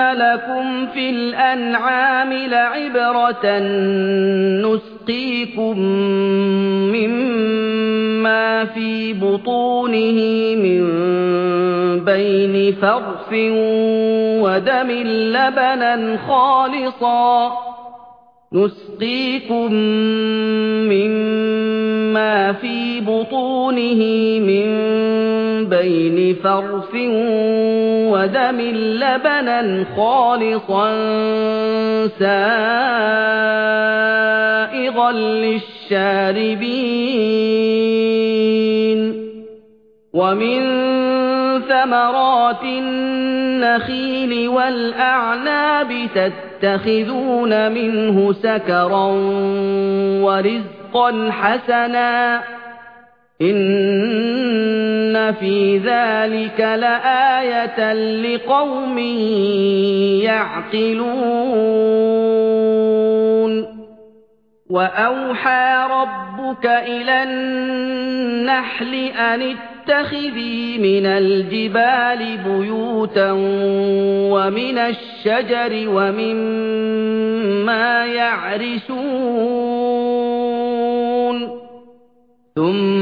لكم في الأنعام لعبرة نسقيكم مما في بطونه من بين فرث ودم لبنا خالصا نسقيكم مما في بطونه من بين فرث ودم لبنا خالصا سائغا للشاربين. ومن ثمرات النخيل والأعناب تتخذون منه سكرا ورزقا حسنا. في ذلك لآية لقوم يعقلون وأوحى ربك إلى النحل أن اتخذي من الجبال بيوتا ومن الشجر ومما يعرشون ثم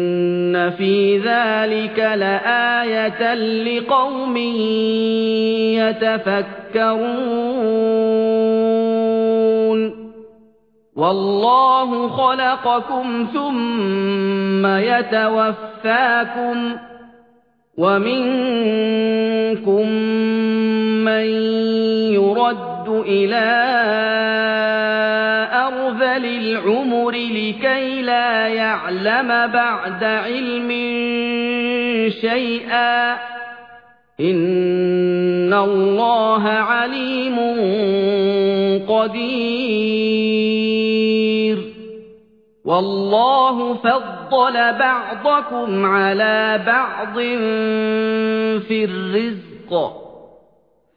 في ذلك لآية لقوم يتفكرون والله خلقكم ثم يتوفاكم ومنكم من يرد إلى أرذل العمر لكي لا يعلم بعد علم شيئا. إن الله عليم قدير. والله فضل بعضكم على بعض في الرزق.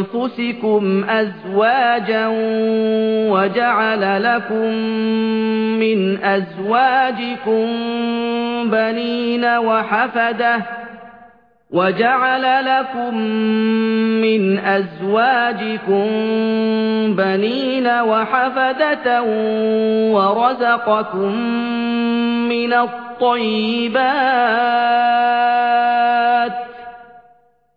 أنفسكم أزواجا وجعل لكم من أزواجكم بنين وحفدة وجعل لكم من أزواجكم بنين وحفدة ورزقكم من الطيبات